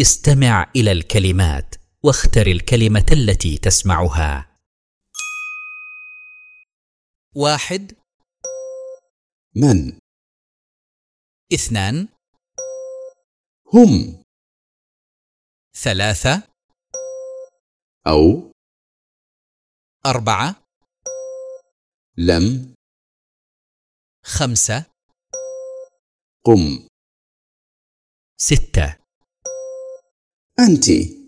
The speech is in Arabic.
استمع إلى الكلمات واختر الكلمة التي تسمعها. واحد. من؟ اثنان. هم. ثلاثة. أو. أربعة. لم. خمسة. قم. ستة. Auntie.